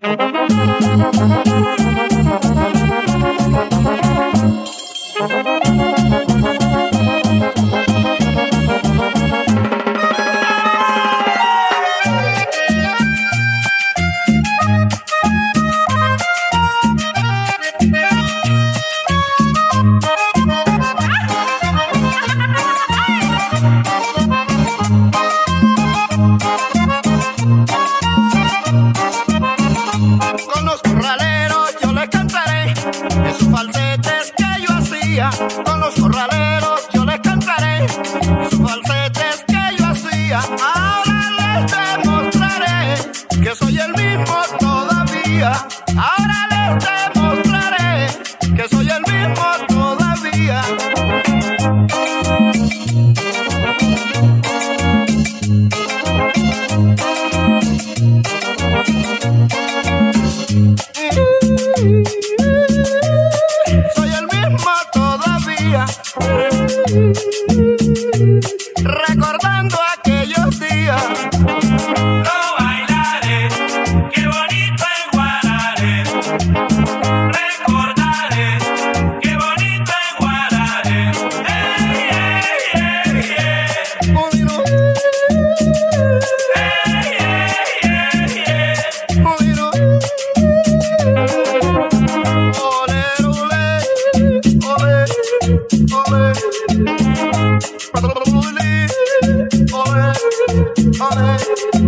Con los corraleros yo les cantaré esos falsetes que Con los corraleros yo les cantaré esos falsetes que yo hacía. Ahora les demostraré que soy el mismo todavía. recordando All right.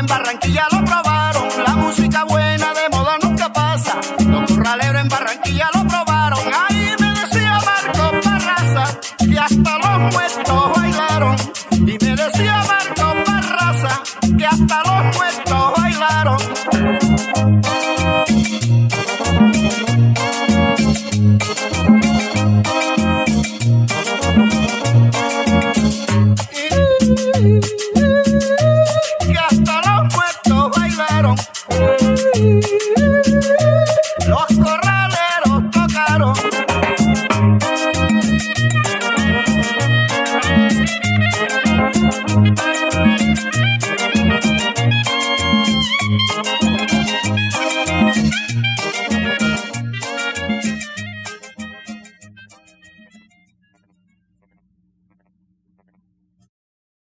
en Barranquilla lo probaron. La música buena de moda nunca pasa. Los curraleros en Barranquilla lo probaron. Ahí me decía Marco Parraza que hasta los muertos bailaron. Y me decía Marco Parraza que hasta los muertos bailaron. Lost.